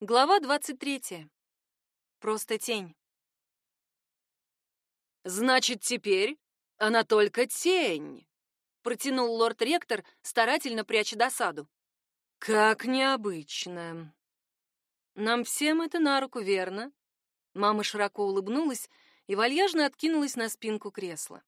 Глава 23. Просто тень. Значит, теперь она только тень, протянул лорд-ректор, старательно пряча досаду. Как необычно. Нам всем это на руку, верно? Мама широко улыбнулась и вальяжно откинулась на спинку кресла.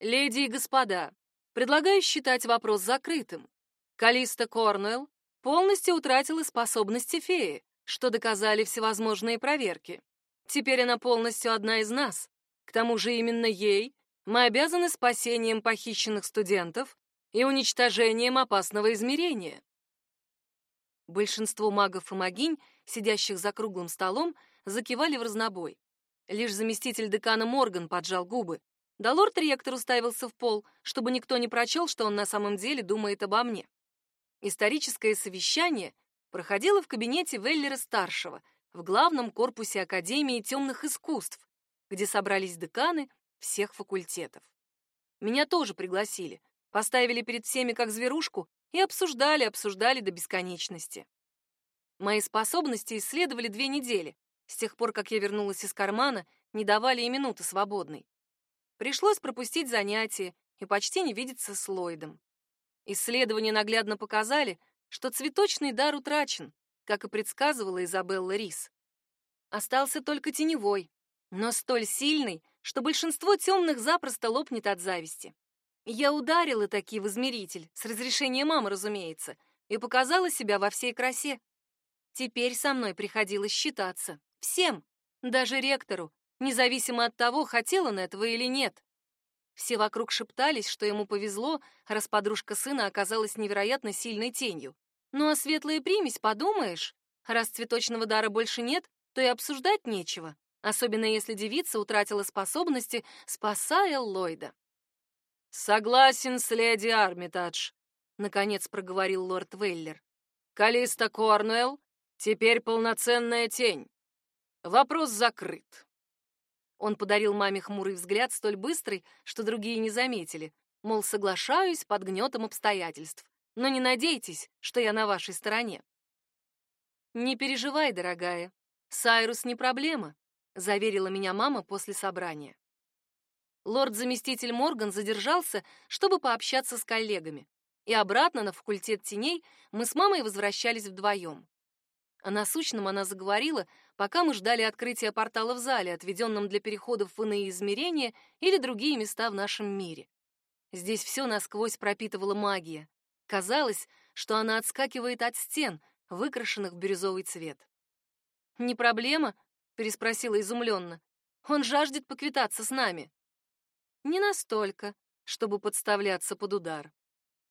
Леди и господа, предлагаю считать вопрос закрытым. Калиста Корнуэлл полностью утратила способности феи, что доказали всевозможные проверки. Теперь она полностью одна из нас. К тому же именно ей мы обязаны спасением похищенных студентов и уничтожением опасного измерения. Большинство магов и магинь, сидящих за круглым столом, закивали в разнобой. Лишь заместитель декана Морган поджал губы. Да лорд-ректор уставился в пол, чтобы никто не прочел, что он на самом деле думает обо мне. Историческое совещание проходило в кабинете Веллера-старшего в главном корпусе Академии темных искусств, где собрались деканы всех факультетов. Меня тоже пригласили, поставили перед всеми как зверушку и обсуждали, обсуждали до бесконечности. Мои способности исследовали две недели. С тех пор, как я вернулась из кармана, не давали и минуты свободной. Пришлось пропустить занятия и почти не видеться с Ллойдом. Исследования наглядно показали, что цветочный дар утрачен, как и предсказывала Изабелла Рис. Остался только теневой, но столь сильный, что большинство темных запросто лопнет от зависти. Я ударила таки в измеритель, с разрешения мамы, разумеется, и показала себя во всей красе. Теперь со мной приходилось считаться. Всем, даже ректору, независимо от того, хотел он этого или нет. Все вокруг шептались, что ему повезло, раз подружка сына оказалась невероятно сильной тенью. Ну а светлая примесь, подумаешь, раз цветочного дара больше нет, то и обсуждать нечего, особенно если девица утратила способности, спасая Ллойда. «Согласен с леди Армитадж», — наконец проговорил лорд Веллер. «Калиста Корнуэлл теперь полноценная тень. Вопрос закрыт». Он подарил маме хмурый взгляд, столь быстрый, что другие не заметили. Мол, соглашаюсь под гнетом обстоятельств. Но не надейтесь, что я на вашей стороне. Не переживай, дорогая. Сайрус не проблема, заверила меня мама после собрания. Лорд-заместитель Морган задержался, чтобы пообщаться с коллегами. И обратно на факультет теней мы с мамой возвращались вдвоем. О насущном она заговорила, пока мы ждали открытия портала в зале, отведенном для переходов в иные измерения или другие места в нашем мире. Здесь все насквозь пропитывала магия. Казалось, что она отскакивает от стен, выкрашенных в бирюзовый цвет. «Не проблема?» — переспросила изумленно. «Он жаждет поквитаться с нами». «Не настолько, чтобы подставляться под удар.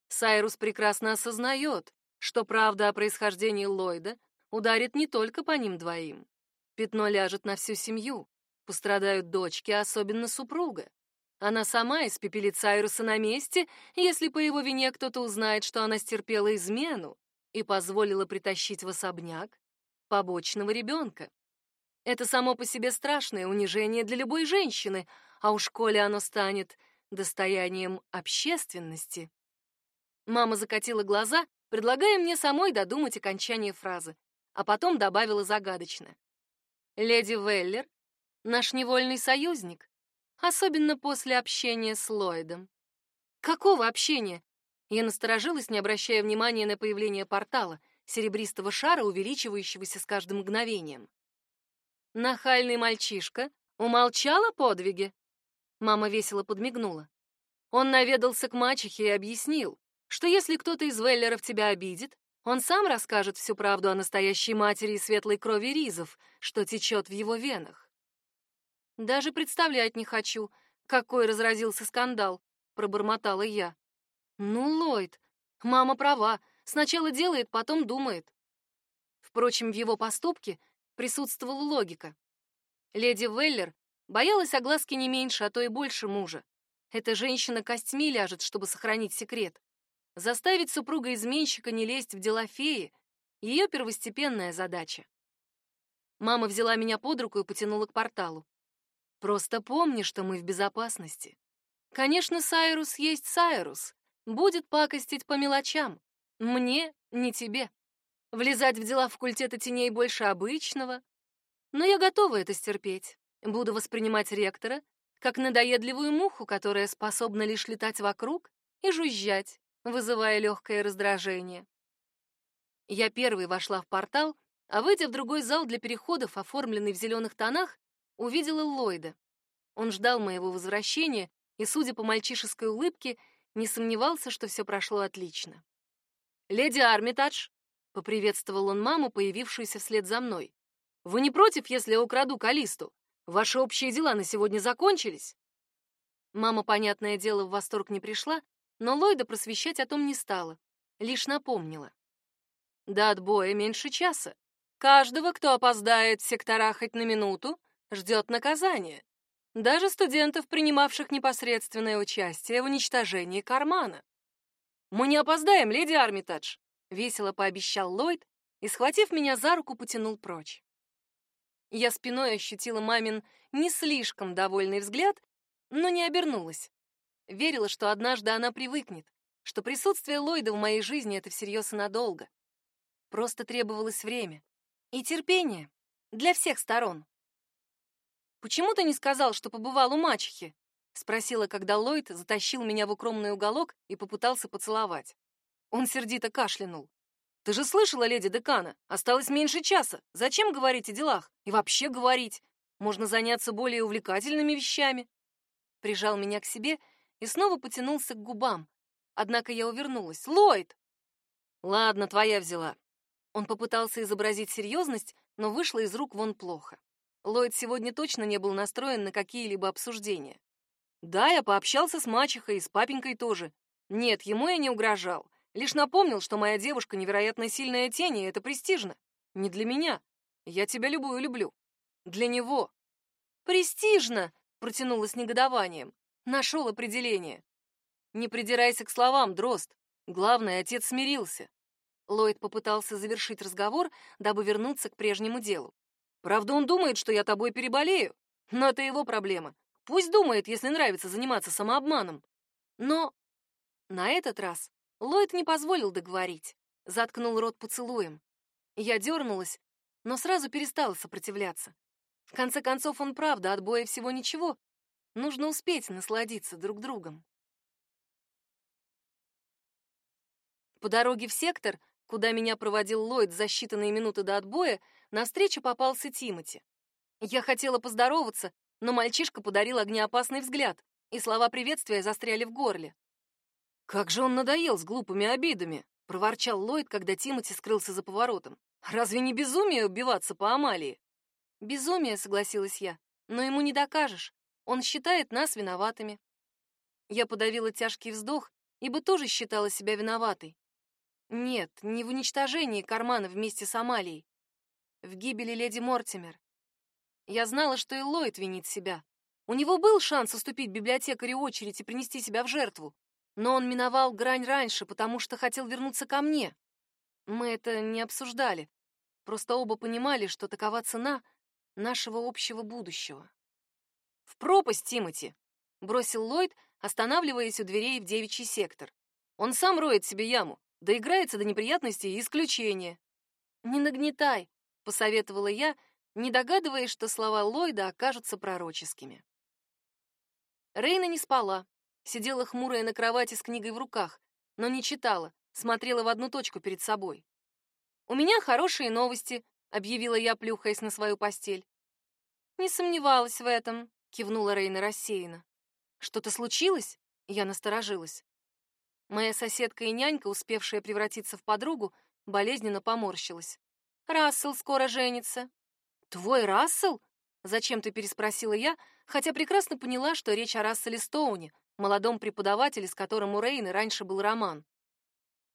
Сайрус прекрасно осознает, что правда о происхождении Ллойда ударит не только по ним двоим. Пятно ляжет на всю семью. Пострадают дочки, особенно супруга. Она сама испепелит Сайруса на месте, если по его вине кто-то узнает, что она стерпела измену и позволила притащить в особняк побочного ребенка. Это само по себе страшное унижение для любой женщины, а уж коли оно станет достоянием общественности. Мама закатила глаза, предлагая мне самой додумать окончание фразы, а потом добавила загадочно. Леди Веллер — наш невольный союзник, особенно после общения с Ллойдом. Какого общения? Я насторожилась, не обращая внимания на появление портала, серебристого шара, увеличивающегося с каждым мгновением. Нахальный мальчишка умолчал о подвиге. Мама весело подмигнула. Он наведался к мачехе и объяснил, что если кто-то из Веллеров тебя обидит, он сам расскажет всю правду о настоящей матери и светлой крови Ризов, что течет в его венах. Даже представлять не хочу, какой разразился скандал, пробормотала я. Ну, Ллойд, мама права, сначала делает, потом думает. Впрочем, в его поступке присутствовала логика. Леди Веллер боялась огласки не меньше, а то и больше мужа. Эта женщина костьми ляжет, чтобы сохранить секрет. Заставить супруга-изменщика не лезть в дела феи — ее первостепенная задача. Мама взяла меня под руку и потянула к порталу. «Просто помни, что мы в безопасности. Конечно, Сайрус есть Сайрус. Будет пакостить по мелочам. Мне, не тебе. Влезать в дела факультета теней больше обычного. Но я готова это стерпеть. Буду воспринимать ректора как надоедливую муху, которая способна лишь летать вокруг и жужжать, вызывая легкое раздражение. Я первой вошла в портал, а выйдя в другой зал для переходов, оформленный в зеленых тонах, увидела Ллойда. Он ждал моего возвращения и, судя по мальчишеской улыбке, не сомневался, что все прошло отлично. «Леди Армитадж!» — поприветствовал он маму, появившуюся вслед за мной. «Вы не против, если я украду Калисту? Ваши общие дела на сегодня закончились?» Мама, понятное дело, в восторг не пришла, но Ллойда просвещать о том не стала, лишь напомнила. «До отбоя меньше часа. Каждого, кто опоздает в сектора хоть на минуту, ждет наказание даже студентов, принимавших непосредственное участие в уничтожении кармана. «Мы не опоздаем, леди Армитадж», — весело пообещал Ллойд и, схватив меня за руку, потянул прочь. Я спиной ощутила мамин не слишком довольный взгляд, но не обернулась. Верила, что однажды она привыкнет, что присутствие Ллойда в моей жизни — это всерьез и надолго. Просто требовалось время и терпение для всех сторон. «Почему ты не сказал, что побывал у мачехи?» — спросила, когда Ллойд затащил меня в укромный уголок и попытался поцеловать. Он сердито кашлянул. «Ты же слышала, леди декана, осталось меньше часа. Зачем говорить о делах? И вообще говорить? Можно заняться более увлекательными вещами». Прижал меня к себе и снова потянулся к губам. Однако я увернулась. «Ллойд!» «Ладно, твоя взяла». Он попытался изобразить серьезность, но вышло из рук вон плохо. Ллойд сегодня точно не был настроен на какие-либо обсуждения. Да, я пообщался с мачехой и с папенькой тоже. Нет, ему я не угрожал. Лишь напомнил, что моя девушка невероятно сильная тень, и это престижно. Не для меня. Я тебя любую люблю. Для него. Престижно, протянула с негодованием. Нашел определение. Не придирайся к словам, Дрозд. Главное, отец смирился. Ллойд попытался завершить разговор, дабы вернуться к прежнему делу. Правда, он думает, что я тобой переболею, но это его проблема. Пусть думает, если нравится заниматься самообманом. Но на этот раз Ллойд не позволил договорить, заткнул рот поцелуем. Я дернулась, но сразу перестала сопротивляться. В конце концов, он правда, от боя всего ничего. Нужно успеть насладиться друг другом. По дороге в сектор, куда меня проводил Ллойд за считанные минуты до отбоя, на встречу попался Тимати. Я хотела поздороваться, но мальчишка подарил огнеопасный взгляд, и слова приветствия застряли в горле. «Как же он надоел с глупыми обидами!» — проворчал Ллойд, когда Тимати скрылся за поворотом. «Разве не безумие убиваться по Амалии?» «Безумие», — согласилась я, — «но ему не докажешь. Он считает нас виноватыми». Я подавила тяжкий вздох, ибо тоже считала себя виноватой. Нет, не в уничтожении кармана вместе с Амалией в гибели леди Мортимер. Я знала, что и Ллойд винит себя. У него был шанс уступить библиотекарю очередь и принести себя в жертву, но он миновал грань раньше, потому что хотел вернуться ко мне. Мы это не обсуждали, просто оба понимали, что такова цена нашего общего будущего. «В пропасть, Тимати!» — бросил Ллойд, останавливаясь у дверей в девичий сектор. «Он сам роет себе яму, доиграется до неприятностей и исключения». «Не нагнетай», — посоветовала я, не догадываясь, что слова Ллойда окажутся пророческими. Рейна не спала, сидела хмурая на кровати с книгой в руках, но не читала, смотрела в одну точку перед собой. «У меня хорошие новости», — объявила я, плюхаясь на свою постель. «Не сомневалась в этом», — кивнула Рейна рассеянно. «Что-то случилось?» — я насторожилась. Моя соседка и нянька, успевшая превратиться в подругу, болезненно поморщилась. Рассел скоро женится. Твой Рассел? Зачем-то переспросила я, хотя прекрасно поняла, что речь о Расселе Стоуне, молодом преподавателе, с которым у Рейны раньше был роман.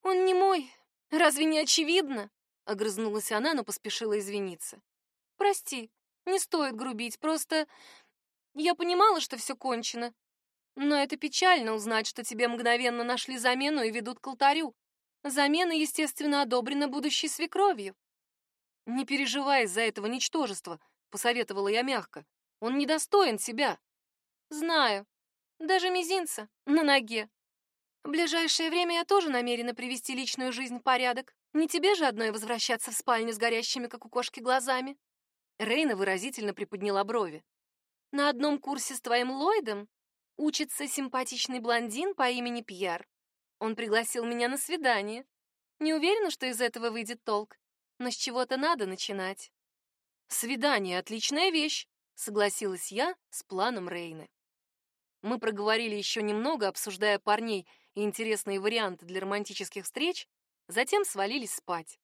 Он не мой. Разве не очевидно? Огрызнулась она, но поспешила извиниться. Прости, не стоит грубить, просто я понимала, что все кончено. Но это печально узнать, что тебе мгновенно нашли замену и ведут к алтарю. Замена, естественно, одобрена будущей свекровью. «Не переживай из-за этого ничтожества», — посоветовала я мягко. «Он недостоин себя». «Знаю. Даже мизинца на ноге. В ближайшее время я тоже намерена привести личную жизнь в порядок. Не тебе же одной возвращаться в спальню с горящими, как у кошки, глазами. Рейна выразительно приподняла брови. На одном курсе с твоим Ллойдом учится симпатичный блондин по имени Пьер. Он пригласил меня на свидание. Не уверена, что из этого выйдет толк, но с чего-то надо начинать. Свидание — отличная вещь, согласилась я с планом Рейны. Мы проговорили еще немного, обсуждая парней и интересные варианты для романтических встреч, затем свалились спать.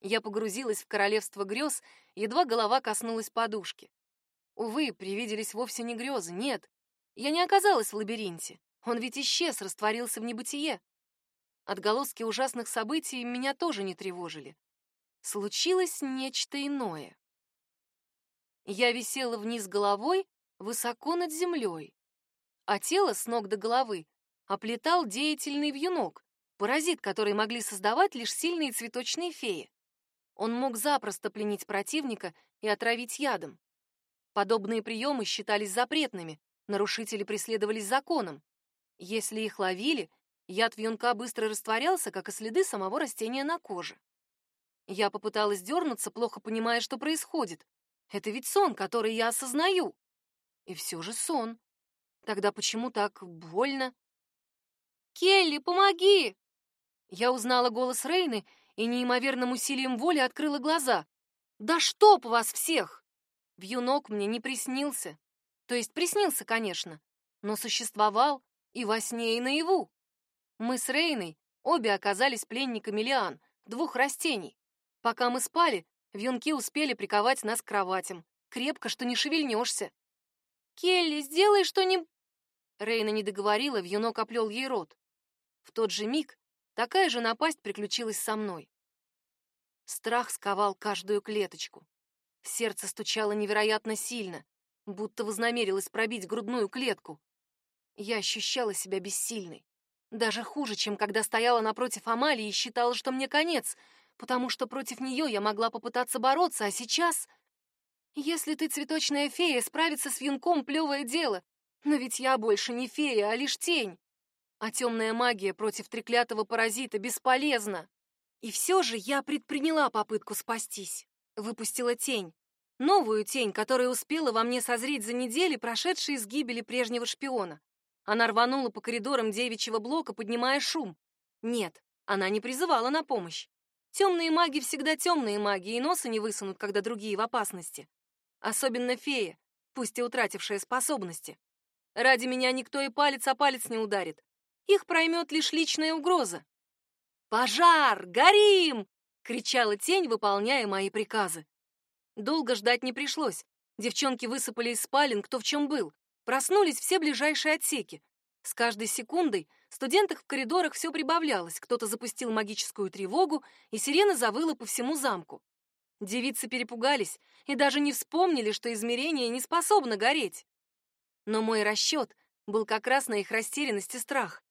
Я погрузилась в королевство грез, едва голова коснулась подушки. Увы, привиделись вовсе не грезы, нет. Я не оказалась в лабиринте. Он ведь исчез, растворился в небытие. Отголоски ужасных событий меня тоже не тревожили. Случилось нечто иное. Я висела вниз головой, высоко над землей, а тело с ног до головы оплетал деятельный вьюнок, паразит, который могли создавать лишь сильные цветочные феи. Он мог запросто пленить противника и отравить ядом. Подобные приемы считались запретными, нарушители преследовались законом. Если их ловили, яд вьюнка быстро растворялся, как и следы самого растения на коже. Я попыталась дернуться, плохо понимая, что происходит. Это ведь сон, который я осознаю. И все же сон. Тогда почему так больно? «Келли, помоги!» Я узнала голос Рейны и неимоверным усилием воли открыла глаза. «Да чтоб вас всех!» Вьюнок мне не приснился. То есть приснился, конечно, но существовал и во сне, и наяву. Мы с Рейной обе оказались пленниками лиан, двух растений. Пока мы спали, вьюнки успели приковать нас к кроватям. Крепко, что не шевельнешься. «Келли, сделай что-нибудь...» Рейна не договорила, вьюнок оплел ей рот. В тот же миг такая же напасть приключилась со мной. Страх сковал каждую клеточку. Сердце стучало невероятно сильно, будто вознамерилось пробить грудную клетку. Я ощущала себя бессильной. Даже хуже, чем когда стояла напротив Амалии и считала, что мне конец, потому что против нее я могла попытаться бороться, а сейчас... Если ты цветочная фея, справиться с вьюнком — плевое дело. Но ведь я больше не фея, а лишь тень. А темная магия против треклятого паразита бесполезна. И все же я предприняла попытку спастись. Выпустила тень. Новую тень, которая успела во мне созреть за недели, прошедшие с гибели прежнего шпиона. Она рванула по коридорам девичьего блока, поднимая шум. Нет, она не призывала на помощь. Темные маги всегда темные маги, и носа не высунут, когда другие в опасности. Особенно фея, пусть и утратившая способности. Ради меня никто и палец о палец не ударит. Их проймет лишь личная угроза. «Пожар! Горим!» — кричала тень, выполняя мои приказы. Долго ждать не пришлось. Девчонки высыпали из спален, кто в чем был. Проснулись все ближайшие отсеки. С каждой секундой студентах в коридорах все прибавлялось. Кто-то запустил магическую тревогу, и сирена завыла по всему замку. Девицы перепугались и даже не вспомнили, что измерение не способно гореть. Но мой расчет был как раз на их растерянность и страх.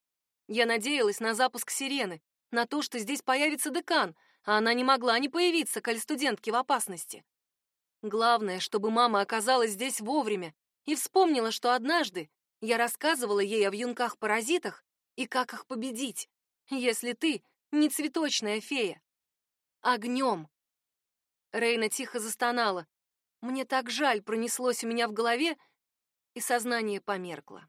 Я надеялась на запуск сирены, на то, что здесь появится декан, а она не могла не появиться, коль студентки в опасности. Главное, чтобы мама оказалась здесь вовремя и вспомнила, что однажды я рассказывала ей о вьюнках-паразитах и как их победить, если ты не цветочная фея. Огнем. Рейна тихо застонала. Мне так жаль пронеслось у меня в голове, и сознание померкло.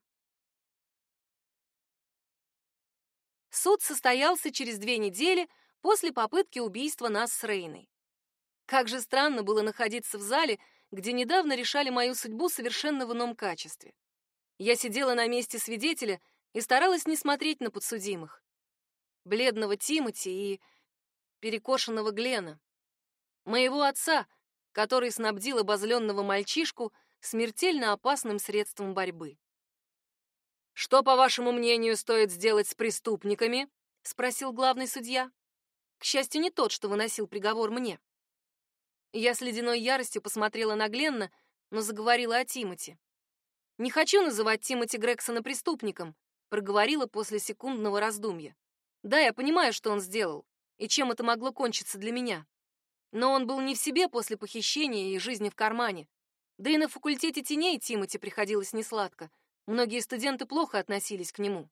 Суд состоялся через две недели после попытки убийства нас с Рейной. Как же странно было находиться в зале, где недавно решали мою судьбу совершенно в ином качестве. Я сидела на месте свидетеля и старалась не смотреть на подсудимых. Бледного Тимати и перекошенного Глена. Моего отца, который снабдил обозленного мальчишку смертельно опасным средством борьбы. Что, по вашему мнению, стоит сделать с преступниками? спросил главный судья. К счастью, не тот, что выносил приговор мне. Я с ледяной яростью посмотрела на Гленна, но заговорила о Тимати. Не хочу называть Тимати Грексона преступником, проговорила после секундного раздумья. Да, я понимаю, что он сделал и чем это могло кончиться для меня. Но он был не в себе после похищения и жизни в кармане. Да и на факультете теней Тимати приходилось несладко. Многие студенты плохо относились к нему.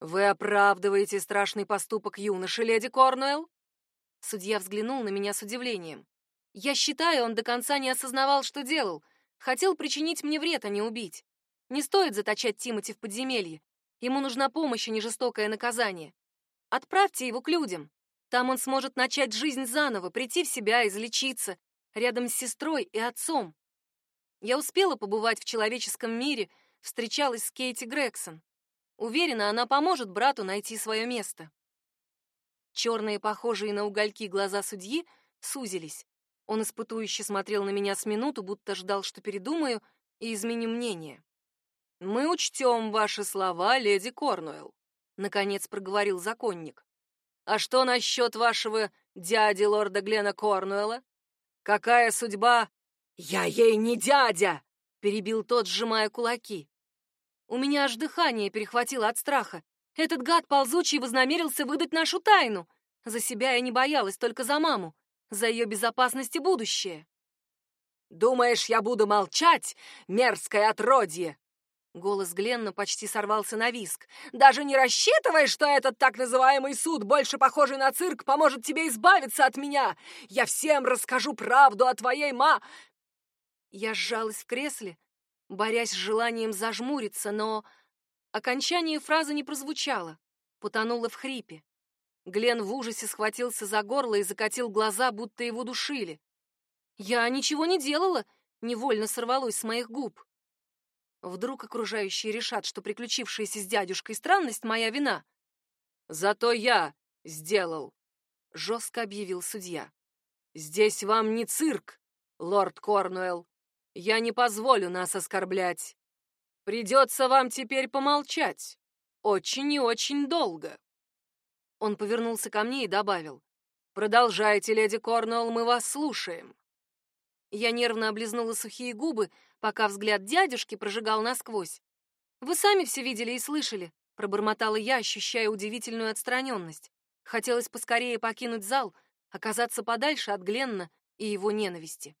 «Вы оправдываете страшный поступок юноши, леди Корнуэлл?» Судья взглянул на меня с удивлением. Я считаю, он до конца не осознавал, что делал. Хотел причинить мне вред, а не убить. Не стоит заточать Тимати в подземелье. Ему нужна помощь, а не жестокое наказание. Отправьте его к людям. Там он сможет начать жизнь заново, прийти в себя, излечиться, рядом с сестрой и отцом. Я успела побывать в человеческом мире, встречалась с Кейти Грегсон. Уверена, она поможет брату найти свое место. Черные, похожие на угольки глаза судьи сузились. Он испытующе смотрел на меня с минуту, будто ждал, что передумаю и изменю мнение. «Мы учтем ваши слова, леди Корнуэлл», — наконец проговорил законник. «А что насчет вашего дяди лорда Глена Корнуэлла? Какая судьба «Я ей не дядя!» — перебил тот, сжимая кулаки. У меня аж дыхание перехватило от страха. Этот гад ползучий вознамерился выдать нашу тайну. За себя я не боялась, только за маму, за ее безопасность и будущее. «Думаешь, я буду молчать, мерзкое отродье?» Голос Гленна почти сорвался на виск. «Даже не рассчитывай, что этот так называемый суд, больше похожий на цирк, поможет тебе избавиться от меня! Я всем расскажу правду о твоей ма...» Я сжалась в кресле, борясь с желанием зажмуриться, но окончание фразы не прозвучало, потонуло в хрипе. Глен в ужасе схватился за горло и закатил глаза, будто его душили. Я ничего не делала, невольно сорвалось с моих губ. Вдруг окружающие решат, что приключившаяся с дядюшкой странность моя вина. Зато я сделал, жестко объявил судья. Здесь вам не цирк, лорд Корнуэлл. Я не позволю нас оскорблять. Придется вам теперь помолчать. Очень и очень долго. Он повернулся ко мне и добавил. Продолжайте, леди Корнуэлл, мы вас слушаем. Я нервно облизнула сухие губы, пока взгляд дядюшки прожигал насквозь. Вы сами все видели и слышали, пробормотала я, ощущая удивительную отстраненность. Хотелось поскорее покинуть зал, оказаться подальше от Гленна и его ненависти.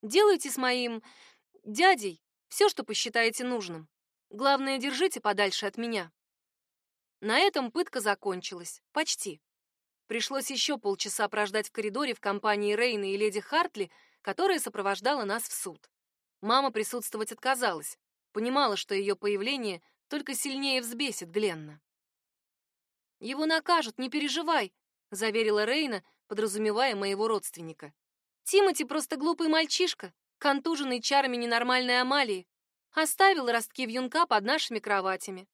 Делайте с моим дядей все, что посчитаете нужным. Главное, держите подальше от меня. На этом пытка закончилась. Почти. Пришлось еще полчаса прождать в коридоре в компании Рейна и леди Хартли, которая сопровождала нас в суд. Мама присутствовать отказалась, понимала, что ее появление только сильнее взбесит Гленна. «Его накажут, не переживай», — заверила Рейна, подразумевая моего родственника. Тимати просто глупый мальчишка, контуженный чарами ненормальной Амалии. Оставил ростки вьюнка под нашими кроватями.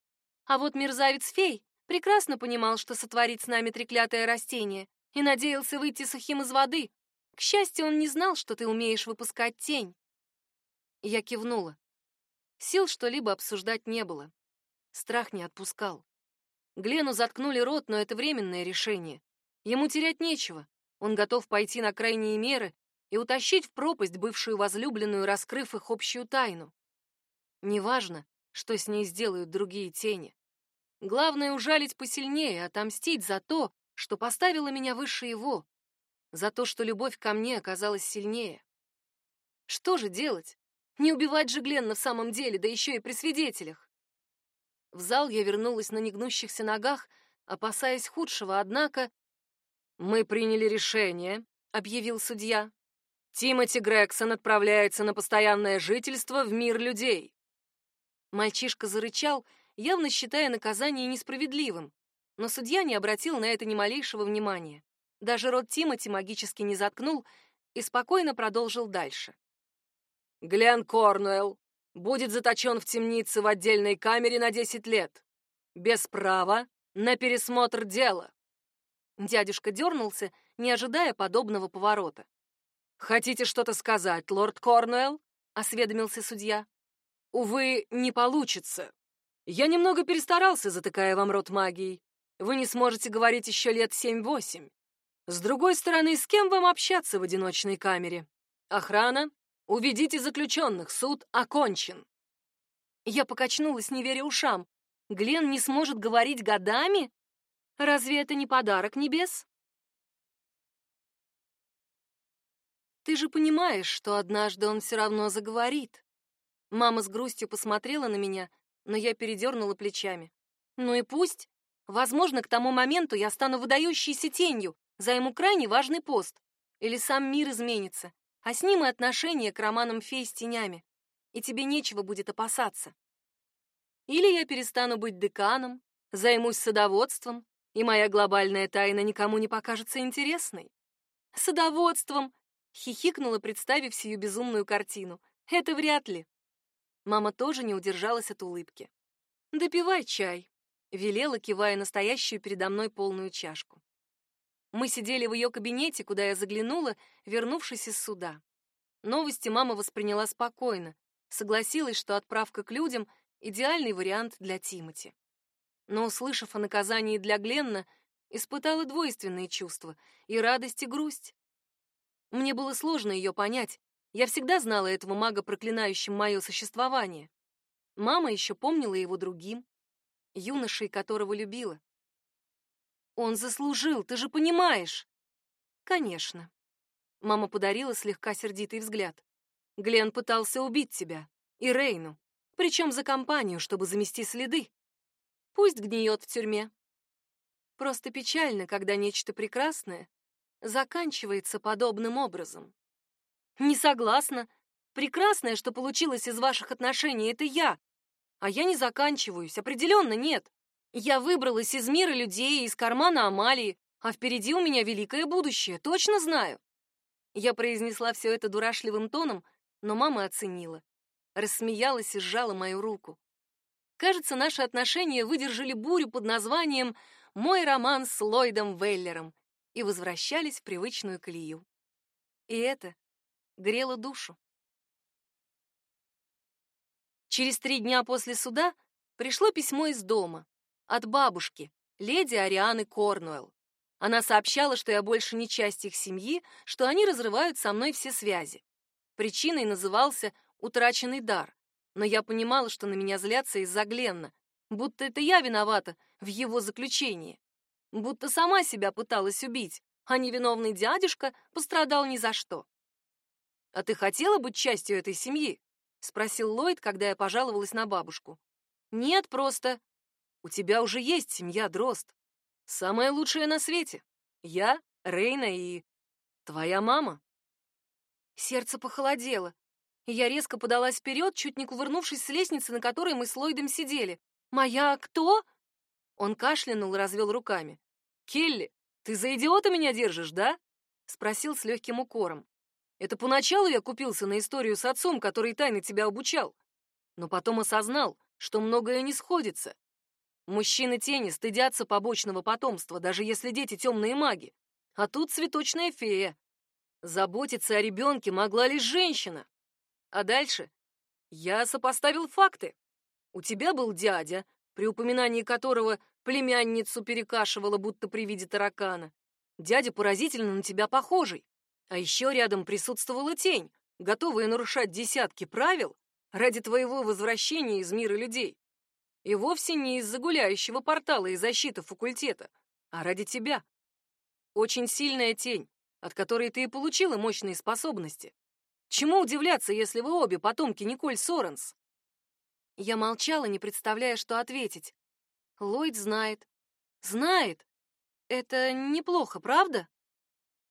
А вот мерзавец-фей прекрасно понимал, что сотворит с нами треклятое растение, и надеялся выйти сухим из воды. К счастью, он не знал, что ты умеешь выпускать тень. Я кивнула. Сил что-либо обсуждать не было. Страх не отпускал. Глену заткнули рот, но это временное решение. Ему терять нечего. Он готов пойти на крайние меры и утащить в пропасть бывшую возлюбленную, раскрыв их общую тайну. Неважно, что с ней сделают другие тени. Главное — ужалить посильнее, отомстить за то, что поставило меня выше его, за то, что любовь ко мне оказалась сильнее. Что же делать? Не убивать же Гленна в самом деле, да еще и при свидетелях. В зал я вернулась на негнущихся ногах, опасаясь худшего, однако... «Мы приняли решение», — объявил судья. Тимоти Грегсон отправляется на постоянное жительство в мир людей. Мальчишка зарычал, явно считая наказание несправедливым, но судья не обратил на это ни малейшего внимания. Даже рот Тимоти магически не заткнул и спокойно продолжил дальше. Глен Корнуэлл будет заточен в темнице в отдельной камере на 10 лет, без права на пересмотр дела. Дядюшка дернулся, не ожидая подобного поворота. «Хотите что-то сказать, лорд Корнуэлл?» — осведомился судья. «Увы, не получится. Я немного перестарался, затыкая вам рот магией. Вы не сможете говорить еще лет семь-восемь. С другой стороны, с кем вам общаться в одиночной камере? Охрана, уведите заключенных, суд окончен». Я покачнулась, не веря ушам. Глен не сможет говорить годами? Разве это не подарок небес? Ты же понимаешь, что однажды он все равно заговорит. Мама с грустью посмотрела на меня, но я передернула плечами. Ну и пусть. Возможно, к тому моменту я стану выдающейся тенью, займу крайне важный пост, или сам мир изменится, а с ним и отношение к романам фей с тенями, и тебе нечего будет опасаться. Или я перестану быть деканом, займусь садоводством, и моя глобальная тайна никому не покажется интересной. Садоводством, хихикнула, представив сию безумную картину. Это вряд ли. Мама тоже не удержалась от улыбки. Допивай чай, велела, кивая настоящую передо мной полную чашку. Мы сидели в ее кабинете, куда я заглянула, вернувшись из суда. Новости мама восприняла спокойно, согласилась, что отправка к людям идеальный вариант для Тимати. Но, услышав о наказании для Гленна, испытала двойственные чувства — и радость, и грусть. Мне было сложно ее понять. Я всегда знала этого мага, проклинающим мое существование. Мама еще помнила его другим, юношей, которого любила. Он заслужил, ты же понимаешь. Конечно. Мама подарила слегка сердитый взгляд. Глен пытался убить тебя и Рейну, причем за компанию, чтобы замести следы. Пусть гниет в тюрьме. Просто печально, когда нечто прекрасное заканчивается подобным образом. Не согласна. Прекрасное, что получилось из ваших отношений, это я. А я не заканчиваюсь, определенно нет. Я выбралась из мира людей, из кармана Амалии, а впереди у меня великое будущее, точно знаю. Я произнесла все это дурашливым тоном, но мама оценила. Рассмеялась и сжала мою руку. Кажется, наши отношения выдержали бурю под названием «Мой роман с Ллойдом Веллером» и возвращались в привычную колею. И это грело душу. Через три дня после суда пришло письмо из дома от бабушки, леди Арианы Корнуэлл. Она сообщала, что я больше не часть их семьи, что они разрывают со мной все связи. Причиной назывался утраченный дар, но я понимала, что на меня злятся из-за Гленна, будто это я виновата в его заключении, будто сама себя пыталась убить, а невиновный дядюшка пострадал ни за что. «А ты хотела быть частью этой семьи?» — спросил Ллойд, когда я пожаловалась на бабушку. «Нет, просто у тебя уже есть семья, Дрозд. Самая лучшая на свете. Я, Рейна и твоя мама. Сердце похолодело, я резко подалась вперед, чуть не кувырнувшись с лестницы, на которой мы с Ллойдом сидели. «Моя кто?» Он кашлянул и развел руками. «Келли, ты за идиота меня держишь, да?» Спросил с легким укором. «Это поначалу я купился на историю с отцом, который тайно тебя обучал. Но потом осознал, что многое не сходится. Мужчины тени стыдятся побочного потомства, даже если дети темные маги. А тут цветочная фея. Заботиться о ребенке могла лишь женщина. А дальше я сопоставил факты. У тебя был дядя, при упоминании которого племянницу перекашивала, будто при виде таракана. Дядя поразительно на тебя похожий. А еще рядом присутствовала тень, готовая нарушать десятки правил ради твоего возвращения из мира людей. И вовсе не из-за гуляющего портала и защиты факультета, а ради тебя. Очень сильная тень, от которой ты и получила мощные способности. Чему удивляться, если вы обе потомки Николь Соренс? Я молчала, не представляя, что ответить. Ллойд знает. Знает. Это неплохо, правда?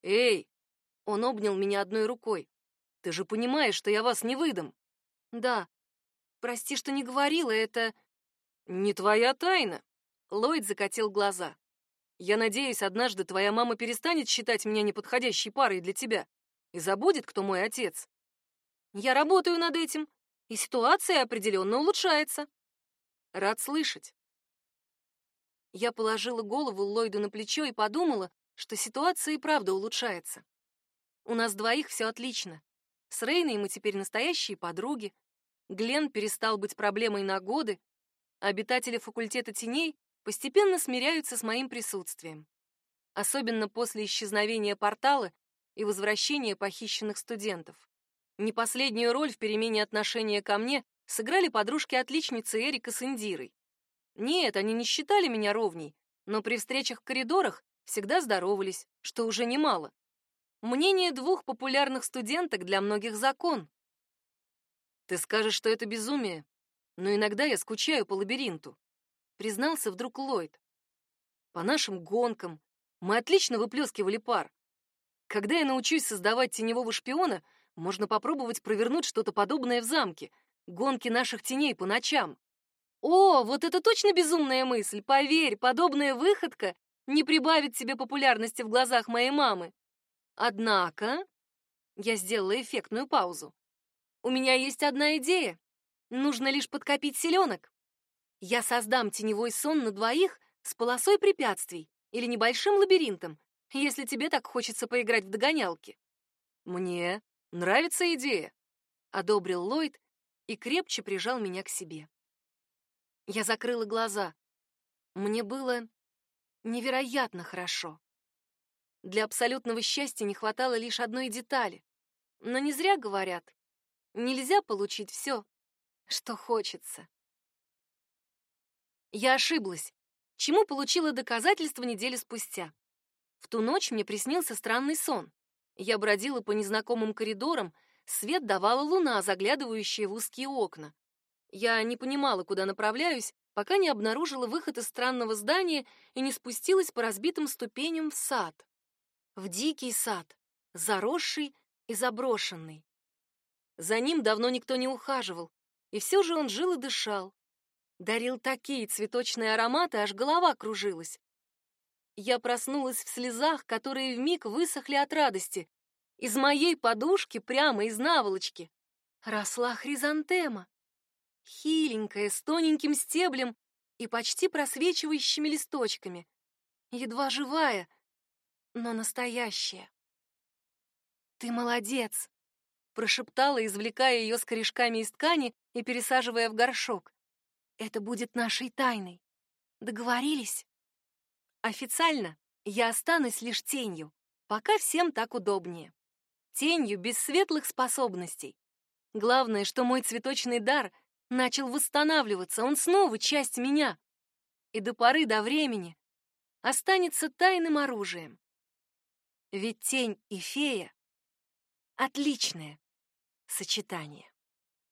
Эй, он обнял меня одной рукой. Ты же понимаешь, что я вас не выдам. Да. Прости, что не говорила, это «Не твоя тайна», — Ллойд закатил глаза. «Я надеюсь, однажды твоя мама перестанет считать меня неподходящей парой для тебя и забудет, кто мой отец. Я работаю над этим, и ситуация определенно улучшается. Рад слышать». Я положила голову Ллойду на плечо и подумала, что ситуация и правда улучшается. У нас двоих все отлично. С Рейной мы теперь настоящие подруги. Глен перестал быть проблемой на годы, обитатели факультета теней постепенно смиряются с моим присутствием. Особенно после исчезновения портала и возвращения похищенных студентов. Не последнюю роль в перемене отношения ко мне сыграли подружки-отличницы Эрика с Индирой. Нет, они не считали меня ровней, но при встречах в коридорах всегда здоровались, что уже немало. Мнение двух популярных студенток для многих закон. Ты скажешь, что это безумие, но иногда я скучаю по лабиринту, признался вдруг Ллойд. По нашим гонкам, Мы отлично выплескивали пар. Когда я научусь создавать теневого шпиона, можно попробовать провернуть что-то подобное в замке. Гонки наших теней по ночам. О, вот это точно безумная мысль. Поверь, подобная выходка не прибавит тебе популярности в глазах моей мамы. Однако, я сделала эффектную паузу. У меня есть одна идея. Нужно лишь подкопить селенок. Я создам теневой сон на двоих с полосой препятствий или небольшим лабиринтом, если тебе так хочется поиграть в догонялки. Мне нравится идея, одобрил Ллойд и крепче прижал меня к себе. Я закрыла глаза. Мне было невероятно хорошо. Для абсолютного счастья не хватало лишь одной детали. Но не зря говорят, нельзя получить все, что хочется. Я ошиблась, чему получила доказательство недели спустя. В ту ночь мне приснился странный сон. Я бродила по незнакомым коридорам, свет давала луна, заглядывающая в узкие окна. Я не понимала, куда направляюсь, пока не обнаружила выход из странного здания и не спустилась по разбитым ступеням в сад. В дикий сад, заросший и заброшенный. За ним давно никто не ухаживал, и все же он жил и дышал. Дарил такие цветочные ароматы, аж голова кружилась. Я проснулась в слезах, которые вмиг высохли от радости. Из моей подушки, прямо из наволочки, росла хризантема хиленькая, с тоненьким стеблем и почти просвечивающими листочками, едва живая, но настоящая. «Ты молодец!» — прошептала, извлекая ее с корешками из ткани и пересаживая в горшок. «Это будет нашей тайной. Договорились?» «Официально я останусь лишь тенью, пока всем так удобнее. Тенью без светлых способностей. Главное, что мой цветочный дар начал восстанавливаться, он снова часть меня. И до поры до времени останется тайным оружием. Ведь тень и фея — отличное сочетание.